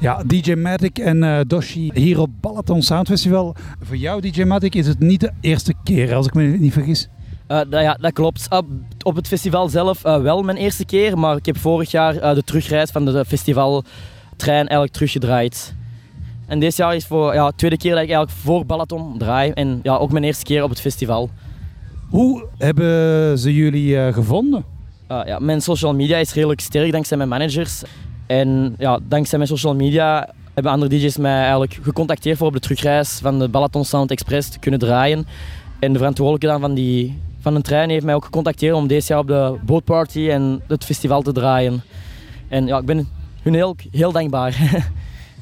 Ja, DJ Matic en uh, Doshi hier op Balaton Sound Festival. Voor jou, DJ Matic, is het niet de eerste keer, als ik me niet vergis. Uh, dat, ja, dat klopt. Uh, op het festival zelf uh, wel mijn eerste keer, maar ik heb vorig jaar de terugreis van de festivaltrein eigenlijk teruggedraaid. En dit jaar is voor ja, de tweede keer dat ik eigenlijk voor Balaton draai en ja, ook mijn eerste keer op het festival. Hoe hebben ze jullie gevonden? ja, mijn social media is redelijk sterk dankzij mijn managers. En ja, dankzij mijn social media hebben andere DJ's mij eigenlijk gecontacteerd voor op de terugreis van de Balaton Sound Express te kunnen draaien. En de verantwoordelijke dan van, die, van een trein heeft mij ook gecontacteerd om deze jaar op de bootparty en het festival te draaien. En ja, ik ben hun heel, heel dankbaar.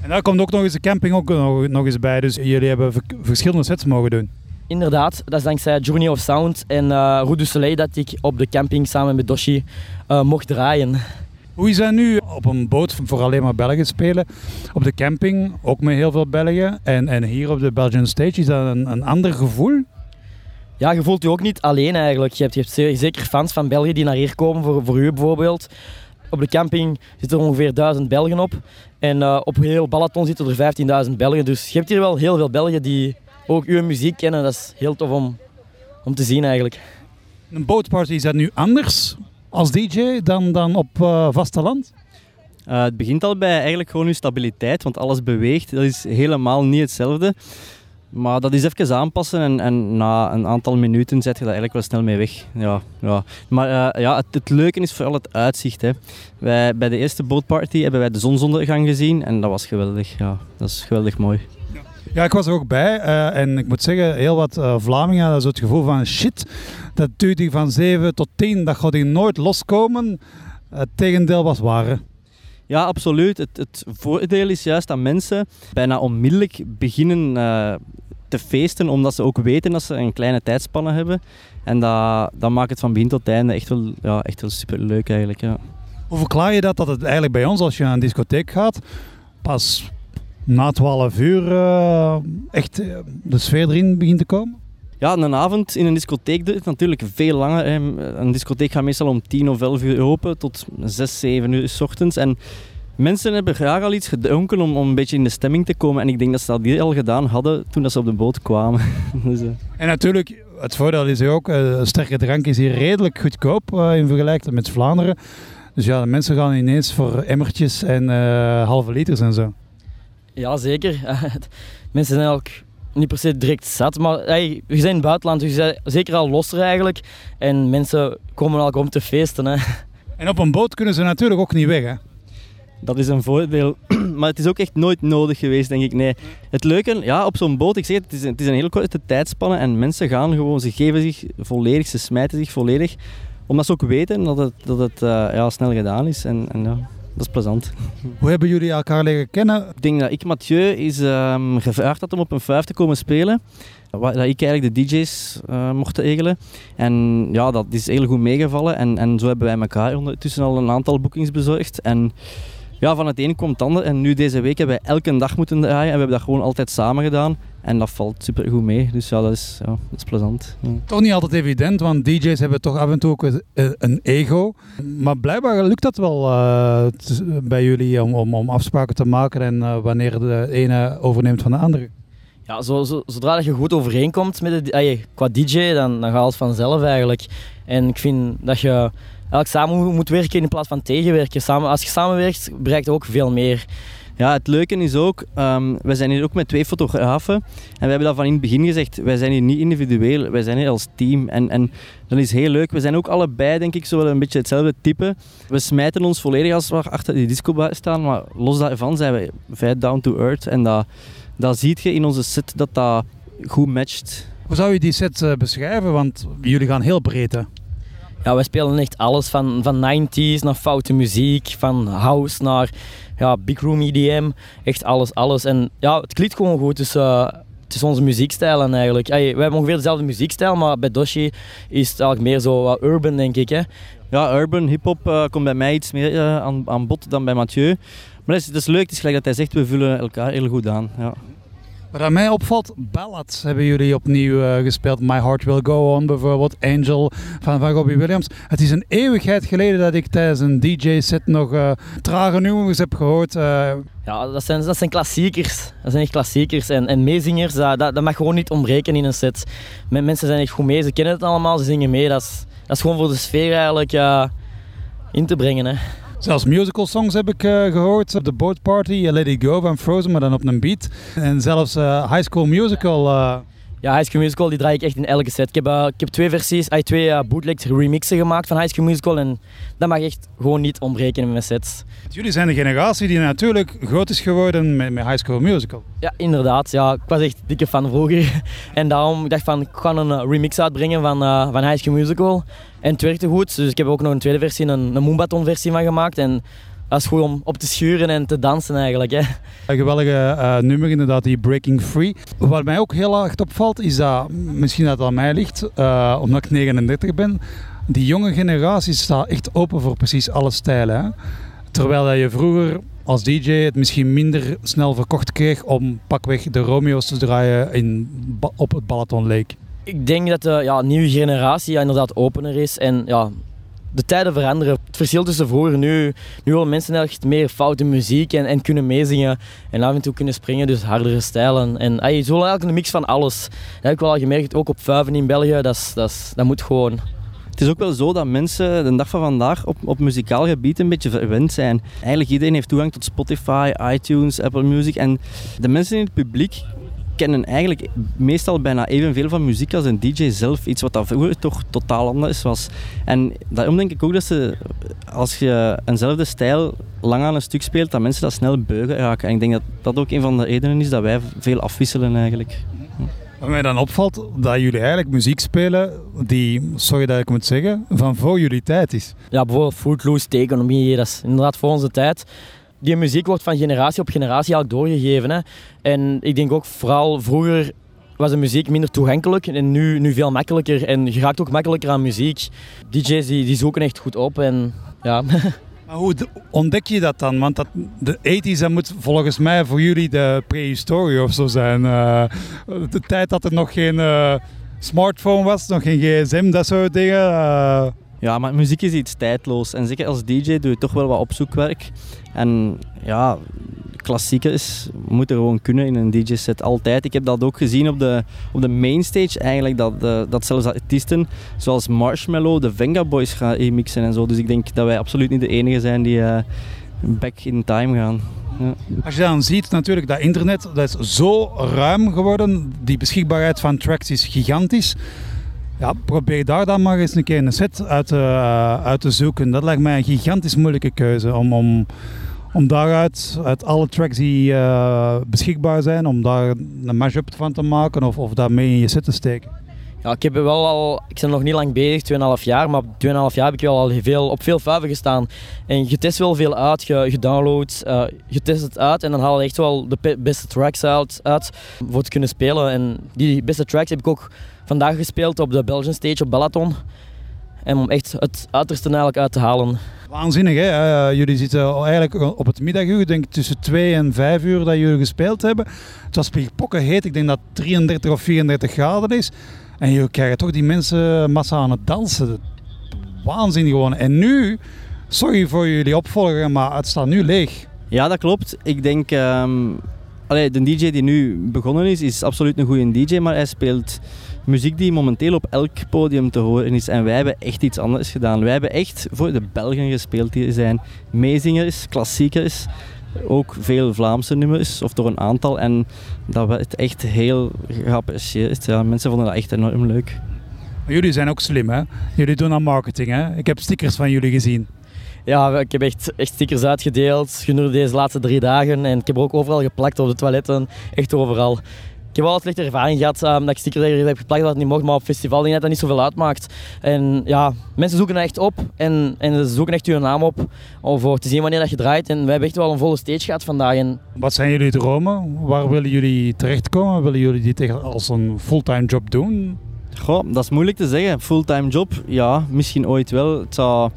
En daar komt ook nog eens de camping ook nog, nog eens bij, dus jullie hebben verschillende sets mogen doen. Inderdaad, dat is dankzij Journey of Sound en uh, Route du Soleil dat ik op de camping samen met Doshi uh, mocht draaien. Hoe is dat nu op een boot voor alleen maar Belgen spelen? Op de camping ook met heel veel Belgen. En, en hier op de Belgian Stage, is dat een, een ander gevoel? Ja, je voelt je ook niet alleen eigenlijk. Je hebt, je hebt zeker fans van België die naar hier komen, voor, voor u bijvoorbeeld. Op de camping zitten er ongeveer 1000 Belgen op. En uh, op heel Balaton zitten er 15.000 Belgen. Dus je hebt hier wel heel veel Belgen die ook uw muziek kennen. Dat is heel tof om, om te zien eigenlijk. Een bootparty, is dat nu anders als DJ dan, dan op uh, vasteland? Uh, het begint al bij eigenlijk gewoon stabiliteit, want alles beweegt. Dat is helemaal niet hetzelfde. Maar dat is even aanpassen en, en na een aantal minuten zet je dat eigenlijk wel snel mee weg. Ja, ja. Maar uh, ja, het, het, leuke is vooral het uitzicht. Hè. Wij, bij de eerste bootparty hebben wij de zonsondergang gezien en dat was geweldig. Ja, dat is geweldig mooi. Ja, ik was er ook bij uh, en ik moet zeggen, heel wat uh, Vlamingen hadden zo het gevoel van shit, dat duurt die van 7 tot 10, dat gaat die nooit loskomen. Het tegendeel was waar. Ja, absoluut. Het, het, voordeel is juist dat mensen bijna onmiddellijk beginnen uh, te feesten, omdat ze ook weten dat ze een kleine tijdspanne hebben. En dat, dat maakt het van begin tot einde echt wel, ja, echt wel super leuk eigenlijk. Ja. Hoe verklaar je dat, dat het eigenlijk bij ons, als je naar een discotheek gaat, pas na 12 uur uh, echt uh, de sfeer erin begint te komen? Ja, een avond in een discotheek duurt natuurlijk veel langer. Een discotheek gaat meestal om 10 of 11 uur open tot 6, 7 uur s ochtends. En mensen hebben graag al iets gedronken om, om een beetje in de stemming te komen. En ik denk dat ze dat al gedaan hadden toen ze op de boot kwamen. dus, uh. En natuurlijk, het voordeel is ook, uh, sterke drank is hier redelijk goedkoop uh, in vergelijking met Vlaanderen. Dus ja, de mensen gaan ineens voor emmertjes en halve liters en zo. Ja, zeker. mensen zijn ook niet per se direct zat, maar hey, we zijn in het buitenland, dus je zeker al losser eigenlijk. En mensen komen al om te feesten. Hè. En op een boot kunnen ze natuurlijk ook niet weg, hè? Dat is een voordeel, maar het is ook echt nooit nodig geweest, denk ik. Nee. Het leuke, ja, op zo'n boot, ik zeg het, het is, een, het is een heel korte tijdspanne en mensen gaan gewoon, ze geven zich volledig, ze smijten zich volledig, omdat ze ook weten dat het, dat het uh, ja, snel gedaan is. En, en ja, dat is plezant. Hoe hebben jullie elkaar leren kennen? Ik denk dat ik Mathieu is um, gevraagd had om op een vijf te komen spelen. Dat ik eigenlijk de DJ's uh, mocht regelen. En ja, dat is heel goed meegevallen. En, en zo hebben wij elkaar ondertussen al een aantal boekings bezorgd. En ja, van het een komt het ander. En nu deze week hebben wij elke dag moeten draaien. En we hebben dat gewoon altijd samen gedaan. En dat valt super goed mee. Dus ja, dat is, ja, dat is plezant. Ja. Toch niet altijd evident, want DJ's hebben toch af en toe ook een ego. Maar blijkbaar lukt dat wel uh, bij jullie om, om, om, afspraken te maken en uh, wanneer de ene overneemt van de andere. Ja, zo, zo, zodra je goed overeenkomt met de, qua DJ, dan, dan gaat het vanzelf eigenlijk. En ik vind dat je eigenlijk samen moet werken in plaats van tegenwerken. Samen, als je samenwerkt, bereikt je ook veel meer. Ja, het leuke is ook, um, wij zijn hier ook met twee fotografen en we hebben dat van in het begin gezegd, wij zijn hier niet individueel, wij zijn hier als team en, en dat is heel leuk. We zijn ook allebei denk ik zo wel een beetje hetzelfde type. We smijten ons volledig als we achter die disco staan, maar los daarvan zijn we vrij down to earth en dat, dat zie je in onze set dat dat goed matcht. Hoe zou je die set uh, beschrijven? Want jullie gaan heel breed hè? Ja, wij spelen echt alles van, van 90s naar foute muziek, van house naar ja, big room EDM, echt alles, alles. En ja, het klinkt gewoon goed, dus het is onze muziekstijlen eigenlijk. Hey, we hebben ongeveer dezelfde muziekstijl, maar bij Doshi is het eigenlijk meer zo wat urban, denk ik. Hè? Ja, urban, hip-hop uh, komt bij mij iets meer uh, aan, aan bod dan bij Mathieu. Maar dat is, dat is leuk, het is gelijk dat hij zegt, we vullen elkaar heel goed aan. Ja. Wat mij opvalt, ballads hebben jullie opnieuw uh, gespeeld. My Heart Will Go On bijvoorbeeld, Angel van, van Robbie Williams. Het is een eeuwigheid geleden dat ik tijdens een DJ-set nog uh, trage nummers heb gehoord. Uh. Ja, dat zijn, dat zijn klassiekers. Dat zijn echt klassiekers. En, en meezingers, dat, dat, dat mag gewoon niet ontbreken in een set. Mensen zijn echt goed mee, ze kennen het allemaal, ze zingen mee. Dat is, dat is gewoon voor de sfeer eigenlijk in te brengen. Hè. Zelfs musical songs heb ik uh, gehoord. The Boat Party, Let It Go van Frozen, maar dan op een beat. En zelfs uh, High School Musical. Ja, High School Musical die draai ik echt in elke set. Ik heb, uh, ik heb twee versies, uh, twee uh, bootlegs remixen gemaakt van High School Musical. En dat mag echt gewoon niet ontbreken in mijn sets. Jullie zijn de generatie die natuurlijk groot is geworden met, met High School Musical. Ja, inderdaad. Ja, ik was echt dikke fan vroeger. En daarom dacht ik van, ik ga een remix uitbrengen van, van High School Musical. En het werkte goed, dus ik heb ook nog een tweede versie, een, een Moombaton versie van gemaakt. En dat is goed om op te schuren en te dansen eigenlijk. Hè. Een geweldige uh, nummer inderdaad, die Breaking Free. Wat mij ook heel erg opvalt, is dat, misschien dat het aan mij ligt, uh, omdat ik 39 ben, die jonge generatie staat echt open voor precies alle stijlen. Hè. Terwijl dat je vroeger als DJ het misschien minder snel verkocht kreeg om pakweg de Romeo's te draaien in, op het Balaton Lake. Ik denk dat de ja, nieuwe generatie ja, inderdaad opener is. En ja, de tijden veranderen. Het verschil tussen vroeger en nu. Nu willen mensen echt meer foute muziek en, en kunnen meezingen. En af en toe kunnen springen, dus hardere stijlen. En ay, zo eigenlijk een mix van alles. Dat heb ik wel gemerkt, ook op vuiven in België. Dat, dat, dat moet gewoon. Het is ook wel zo dat mensen de dag van vandaag op, op muzikaal gebied een beetje verwend zijn. Eigenlijk iedereen heeft toegang tot Spotify, iTunes, Apple Music. En de mensen in het publiek kennen eigenlijk meestal bijna evenveel van muziek als een DJ zelf. Iets wat dat vroeger toch totaal anders was. En daarom denk ik ook dat ze, als je eenzelfde stijl lang aan een stuk speelt, dat mensen dat snel beugen raken. En ik denk dat dat ook een van de redenen is dat wij veel afwisselen eigenlijk. Wat mij dan opvalt, dat jullie eigenlijk muziek spelen die, sorry dat ik moet zeggen, van voor jullie tijd is. Ja, bijvoorbeeld Footloose, Economie, dat is inderdaad voor onze tijd die muziek wordt van generatie op generatie eigenlijk doorgegeven. Hè. En ik denk ook vooral vroeger was de muziek minder toegankelijk en nu, nu veel makkelijker. En je raakt ook makkelijker aan muziek. DJ's die, die zoeken echt goed op. En, ja. Maar hoe ontdek je dat dan? Want dat, de 80s dat moet volgens mij voor jullie de prehistorie of zo zijn. Uh, de tijd dat er nog geen uh, smartphone was, nog geen gsm, dat soort dingen. Uh. Ja, maar muziek is iets tijdloos. En zeker als DJ doe je toch wel wat opzoekwerk. En ja, klassiekers moeten gewoon kunnen in een DJ-set altijd. Ik heb dat ook gezien op de, op de mainstage eigenlijk, dat, uh, dat zelfs artiesten zoals Marshmallow de Venga Boys gaan remixen en zo. Dus ik denk dat wij absoluut niet de enige zijn die uh, back in time gaan. Ja. Als je dan ziet natuurlijk dat internet dat is zo ruim geworden, die beschikbaarheid van tracks is gigantisch. Ja, probeer daar dan maar eens een keer een set uit, uh, uit te zoeken. Dat lijkt mij een gigantisch moeilijke keuze om, om, om daaruit, uit alle tracks die uh, beschikbaar zijn, om daar een mashup van te maken of, of daarmee in je set te steken. Ja, ik heb wel al, ik ben nog niet lang bezig, 2,5 jaar, maar op 2,5 jaar heb ik wel al veel, op veel vuiven gestaan. En je test wel veel uit, je, je downloadt, uh, je test het uit en dan haal je echt wel de beste tracks uit, uit voor te kunnen spelen. En die beste tracks heb ik ook vandaag gespeeld op de Belgian Stage op Bellaton. En om echt het uiterste eigenlijk uit te halen. Waanzinnig hè? Uh, jullie zitten eigenlijk op het middaguur, ik denk tussen 2 en 5 uur dat jullie gespeeld hebben. Het was pokken heet, ik denk dat 33 of 34 graden is. En jullie krijgen toch die mensen massa aan het dansen. Waanzinnig gewoon. En nu, sorry voor jullie opvolger, maar het staat nu leeg. Ja, dat klopt. Ik denk, um, de DJ die nu begonnen is, is absoluut een goede DJ, maar hij speelt muziek die momenteel op elk podium te horen is. En wij hebben echt iets anders gedaan. Wij hebben echt voor de Belgen gespeeld die zijn meezingers, klassiekers. Ook veel Vlaamse nummers, of door een aantal. En dat werd echt heel geapprecieerd. Ja, mensen vonden dat echt enorm leuk. Jullie zijn ook slim, hè? Jullie doen aan marketing, hè? Ik heb stickers van jullie gezien. Ja, ik heb echt, echt stickers uitgedeeld gedurende deze laatste drie dagen. En ik heb er ook overal geplakt op de toiletten. Echt overal. Ik heb wel wat slechte ervaring gehad um, dat ik stickers heb geplakt dat het niet mocht, maar op festival denk dat dat niet zoveel uitmaakt. En ja, mensen zoeken dat echt op en, en ze zoeken echt je naam op om voor te zien wanneer dat je draait. En wij hebben echt wel een volle stage gehad vandaag. En... Wat zijn jullie dromen? Waar willen jullie terechtkomen? Willen jullie dit als een fulltime job doen? Goh, dat is moeilijk te zeggen. Fulltime job, ja, misschien ooit wel. Het zou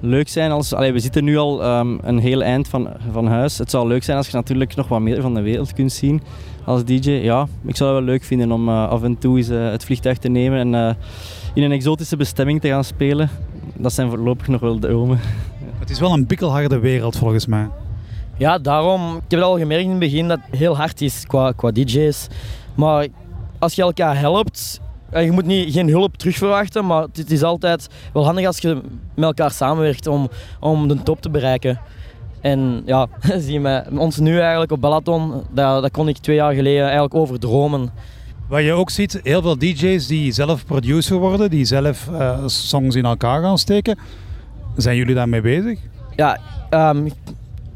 leuk zijn als... Allee, we zitten nu al ehm, een heel eind van, van huis. Het zou leuk zijn als je natuurlijk nog wat meer van de wereld kunt zien als DJ. Ja, ik zou het wel leuk vinden om uh, af en toe eens uh, het vliegtuig te nemen en uh, in een exotische bestemming te gaan spelen. Dat zijn voorlopig nog wel de dromen. Het is wel een bikkelharde wereld volgens mij. Ja, daarom. Ik heb het al gemerkt in het begin dat het heel hard is qua, qua DJ's. Maar als je elkaar helpt, je moet niet, geen hulp terugverwachten, maar het is altijd wel handig als je met elkaar samenwerkt om, om de top te bereiken. En ja, zie je ons nu eigenlijk op Balaton, dat, dat kon ik twee jaar geleden eigenlijk overdromen. Wat je ook ziet, heel veel DJ's die zelf producer worden, die zelf uh, songs in elkaar gaan steken. Zijn jullie daarmee bezig? Ja, um,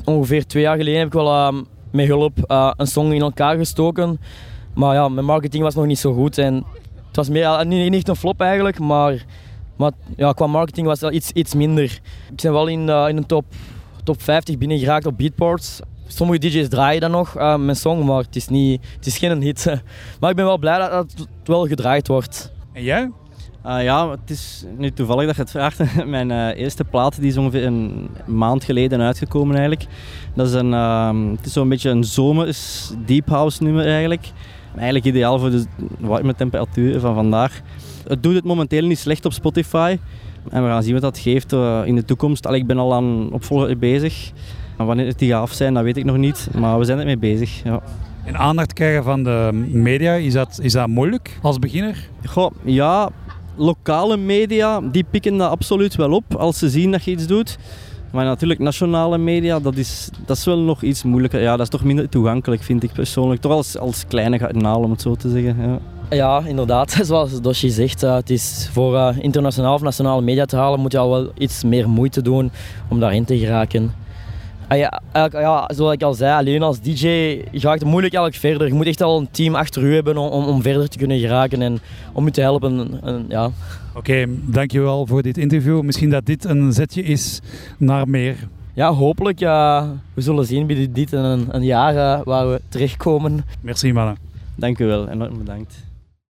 ongeveer twee jaar geleden heb ik wel um, met hulp uh, een song in elkaar gestoken. Maar ja, mijn marketing was nog niet zo goed. En het was meer, niet, niet een flop eigenlijk, maar, maar ja, qua marketing was het iets, iets minder. Ik ben wel in, uh, in de top, top 50 binnengeraakt op Beatport. Sommige DJ's draaien dan nog uh, mijn song, maar het is, niet, het is geen hit. maar ik ben wel blij dat het wel gedraaid wordt. En jij? Uh, ja, het is nu toevallig dat je het vraagt. Mijn uh, eerste plaat die is ongeveer een maand geleden uitgekomen eigenlijk. Dat is een, uh, het is zo'n beetje een zomers deep house nummer eigenlijk. Eigenlijk ideaal voor de warme temperaturen van vandaag. Het doet het momenteel niet slecht op Spotify. En we gaan zien wat dat geeft uh, in de toekomst. Allee, ik ben al aan opvolger bezig. Wanneer het die gaat af zijn, dat weet ik nog niet. Maar we zijn ermee bezig. Ja. En aandacht krijgen van de media, is dat, is dat moeilijk als beginner? Goh, ja, lokale media die pikken dat absoluut wel op als ze zien dat je iets doet. Maar natuurlijk, nationale media, dat is, dat is wel nog iets moeilijker. Ja, dat is toch minder toegankelijk, vind ik persoonlijk. Toch als, als kleine kanaal, om het zo te zeggen. Ja. Ja, inderdaad. Zoals Doshi zegt, uh, het is voor uh, internationaal of nationale media te halen, moet je al wel iets meer moeite doen om daarin te geraken. Ah ja, ja, zoals ik al zei, alleen als DJ gaat het moeilijk eigenlijk verder. Je moet echt al een team achter u hebben om, om verder te kunnen geraken en om u te helpen. En, ja. Oké, okay, dankjewel voor dit interview. Misschien dat dit een zetje is naar meer. Ja, hopelijk. Ja, we zullen zien binnen dit een, een jaar uh, waar we terechtkomen. Merci mannen. Dank u wel, enorm bedankt.